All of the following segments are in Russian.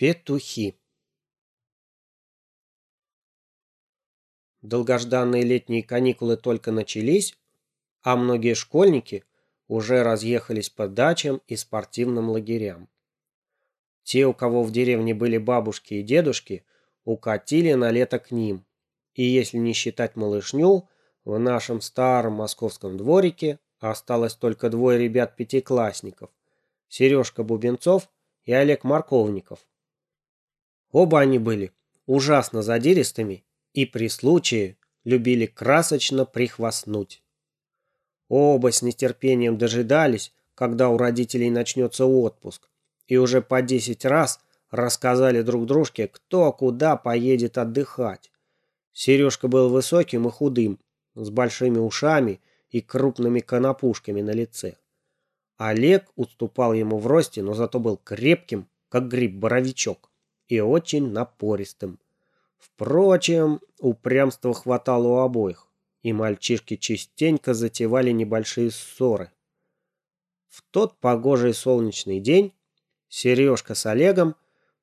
Петухи. Долгожданные летние каникулы только начались, а многие школьники уже разъехались по дачам и спортивным лагерям. Те, у кого в деревне были бабушки и дедушки, укатили на лето к ним. И если не считать малышню, в нашем старом московском дворике осталось только двое ребят-пятиклассников – Сережка Бубенцов и Олег Марковников. Оба они были ужасно задиристыми и при случае любили красочно прихвастнуть. Оба с нетерпением дожидались, когда у родителей начнется отпуск, и уже по десять раз рассказали друг дружке, кто куда поедет отдыхать. Сережка был высоким и худым, с большими ушами и крупными конопушками на лице. Олег уступал ему в росте, но зато был крепким, как гриб-боровичок и очень напористым. Впрочем, упрямства хватало у обоих, и мальчишки частенько затевали небольшие ссоры. В тот погожий солнечный день Сережка с Олегом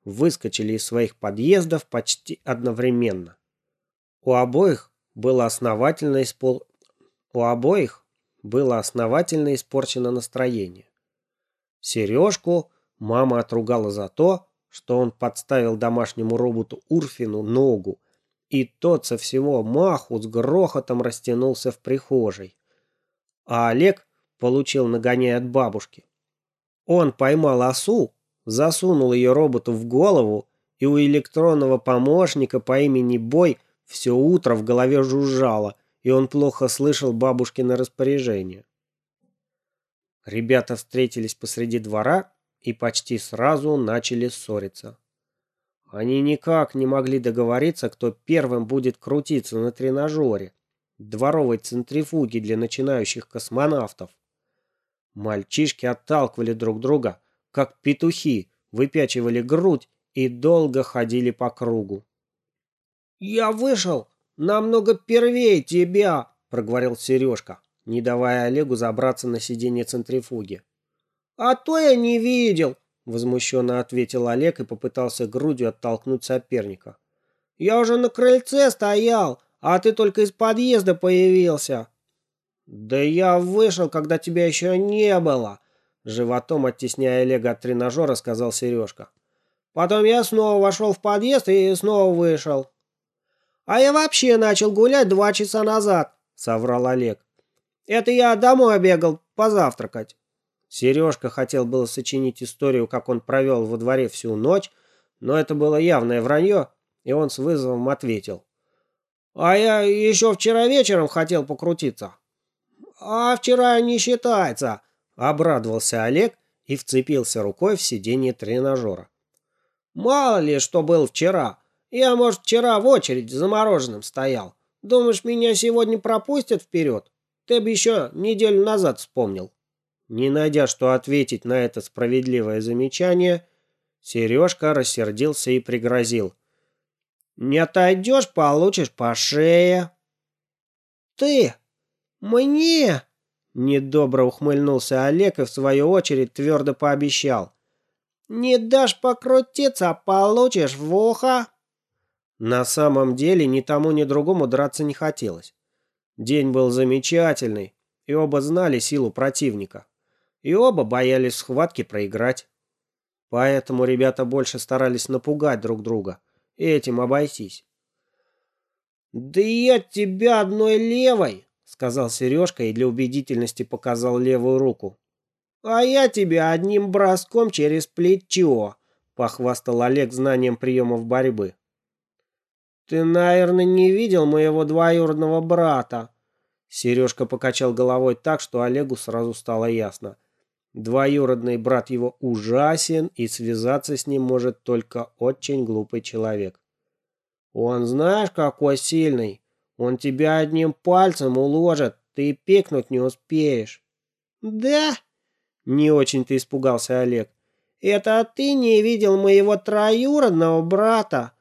выскочили из своих подъездов почти одновременно. У обоих было основательно испол... У обоих было основательно испорчено настроение. Сережку мама отругала за то, что он подставил домашнему роботу Урфину ногу, и тот со всего маху с грохотом растянулся в прихожей. А Олег получил нагоняй от бабушки. Он поймал осу, засунул ее роботу в голову, и у электронного помощника по имени Бой все утро в голове жужжало, и он плохо слышал бабушкино распоряжение. Ребята встретились посреди двора и почти сразу начали ссориться. Они никак не могли договориться, кто первым будет крутиться на тренажере, дворовой центрифуге для начинающих космонавтов. Мальчишки отталкивали друг друга, как петухи, выпячивали грудь и долго ходили по кругу. «Я вышел намного первее тебя», — проговорил Сережка, не давая Олегу забраться на сиденье центрифуги. «А то я не видел», — возмущенно ответил Олег и попытался грудью оттолкнуть соперника. «Я уже на крыльце стоял, а ты только из подъезда появился». «Да я вышел, когда тебя еще не было», — животом оттесняя Олега от тренажера, сказал Сережка. «Потом я снова вошел в подъезд и снова вышел». «А я вообще начал гулять два часа назад», — соврал Олег. «Это я домой бегал позавтракать». Сережка хотел было сочинить историю, как он провел во дворе всю ночь, но это было явное вранье, и он с вызовом ответил. «А я еще вчера вечером хотел покрутиться». «А вчера не считается», — обрадовался Олег и вцепился рукой в сиденье тренажера. «Мало ли, что был вчера. Я, может, вчера в очередь за мороженым стоял. Думаешь, меня сегодня пропустят вперед? Ты бы еще неделю назад вспомнил». Не найдя, что ответить на это справедливое замечание, Сережка рассердился и пригрозил. «Не отойдешь, получишь по шее». «Ты? Мне?» Недобро ухмыльнулся Олег и в свою очередь твердо пообещал. «Не дашь покрутиться, получишь в ухо». На самом деле ни тому, ни другому драться не хотелось. День был замечательный, и оба знали силу противника и оба боялись схватки проиграть. Поэтому ребята больше старались напугать друг друга и этим обойтись. «Да я тебя одной левой!» — сказал Сережка и для убедительности показал левую руку. «А я тебя одним броском через плечо!» — похвастал Олег знанием приемов борьбы. «Ты, наверное, не видел моего двоюродного брата?» Сережка покачал головой так, что Олегу сразу стало ясно — Двоюродный брат его ужасен, и связаться с ним может только очень глупый человек. Он знаешь, какой сильный? Он тебя одним пальцем уложит, ты пикнуть не успеешь. Да? Не очень-то испугался Олег. Это ты не видел моего троюродного брата?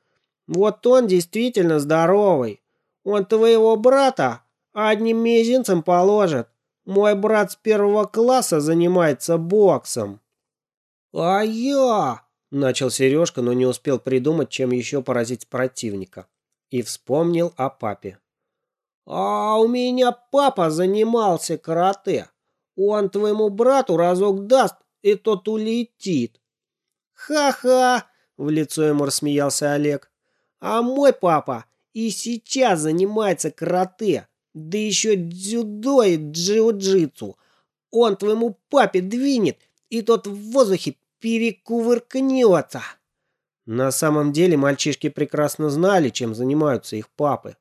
Вот он действительно здоровый. Он твоего брата одним мизинцем положит. Мой брат с первого класса занимается боксом. А я, Начал Сережка, но не успел придумать, чем еще поразить противника. И вспомнил о папе. «А у меня папа занимался карате. Он твоему брату разок даст, и тот улетит». «Ха-ха!» — в лицо ему рассмеялся Олег. «А мой папа и сейчас занимается карате, да еще дзюдо и джиу-джитсу. Он твоему папе двинет, и тот в воздухе перекувыркнется. На самом деле мальчишки прекрасно знали, чем занимаются их папы.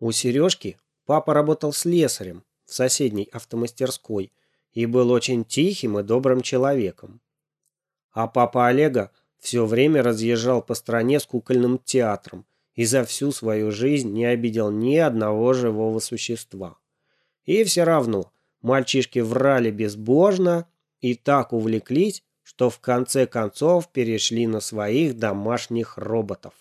У Сережки папа работал слесарем в соседней автомастерской и был очень тихим и добрым человеком. А папа Олега все время разъезжал по стране с кукольным театром и за всю свою жизнь не обидел ни одного живого существа. И все равно мальчишки врали безбожно и так увлеклись, что в конце концов перешли на своих домашних роботов.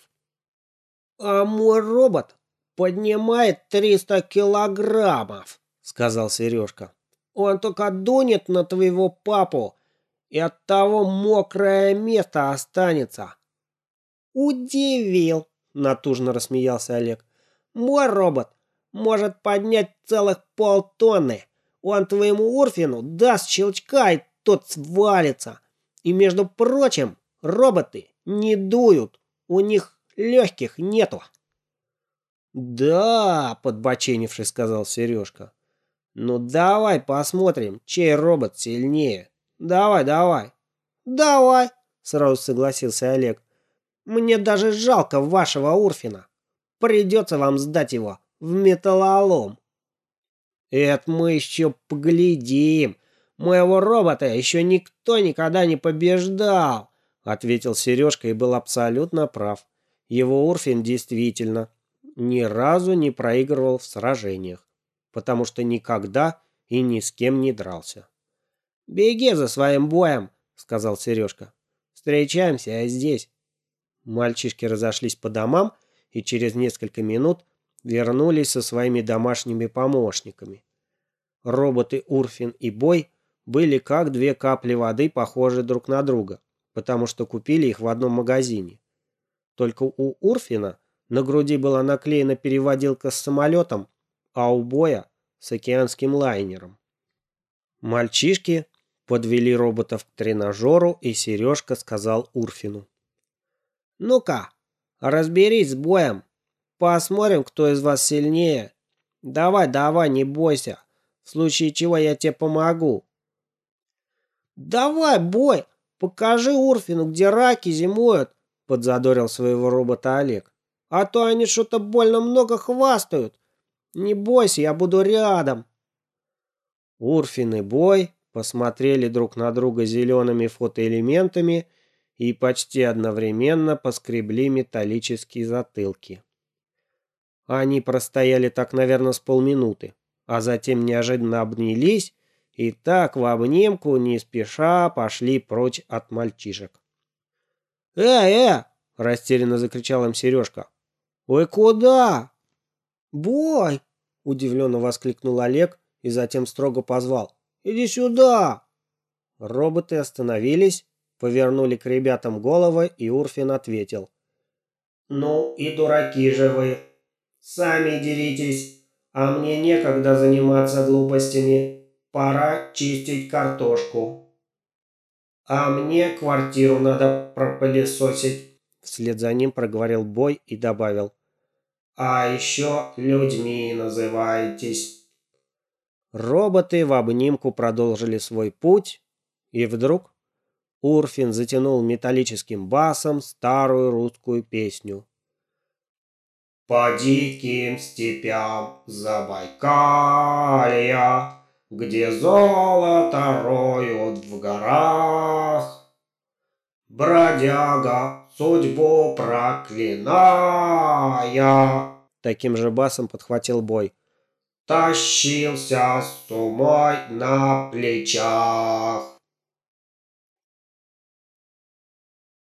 «А мой робот поднимает 300 килограммов», — сказал Сережка. «Он только дунет на твоего папу, и от того мокрое место останется». «Удивил», — натужно рассмеялся Олег. «Мой робот может поднять целых полтонны. Он твоему Урфину даст щелчка, и тот свалится. И, между прочим, роботы не дуют, у них легких нету. «Да», — подбоченившись, сказал Сережка. «Ну давай посмотрим, чей робот сильнее. Давай, давай». «Давай», — сразу согласился Олег. «Мне даже жалко вашего Урфина. Придется вам сдать его в металлолом». «Это мы еще поглядим», Моего робота еще никто никогда не побеждал, ответил Сережка и был абсолютно прав. Его Урфин действительно ни разу не проигрывал в сражениях, потому что никогда и ни с кем не дрался. «Беги за своим боем», — сказал Сережка. «Встречаемся здесь». Мальчишки разошлись по домам и через несколько минут вернулись со своими домашними помощниками. Роботы Урфин и Бой были как две капли воды похожи друг на друга, потому что купили их в одном магазине. Только у Урфина на груди была наклеена переводилка с самолетом, а у Боя с океанским лайнером. Мальчишки подвели роботов к тренажеру, и Сережка сказал Урфину. «Ну-ка, разберись с боем. Посмотрим, кто из вас сильнее. Давай, давай, не бойся. В случае чего я тебе помогу. «Давай, бой! Покажи Урфину, где раки зимуют!» — подзадорил своего робота Олег. «А то они что-то больно много хвастают. Не бойся, я буду рядом!» Урфин и Бой посмотрели друг на друга зелеными фотоэлементами и почти одновременно поскребли металлические затылки. Они простояли так, наверное, с полминуты, а затем неожиданно обнялись и так в обнимку не спеша пошли прочь от мальчишек. «Э, э!» – растерянно закричал им Сережка. «Вы куда?» «Бой!» – удивленно воскликнул Олег и затем строго позвал. «Иди сюда!» Роботы остановились, повернули к ребятам головы, и Урфин ответил. «Ну и дураки же вы! Сами деритесь, а мне некогда заниматься глупостями!» Пора чистить картошку. А мне квартиру надо пропылесосить. Вслед за ним проговорил Бой и добавил. А еще людьми называетесь. Роботы в обнимку продолжили свой путь, и вдруг Урфин затянул металлическим басом старую русскую песню. По диким степям Забайкалья где золото роют в горах. Бродяга, судьбу проклиная, таким же басом подхватил бой. Тащился с умой на плечах.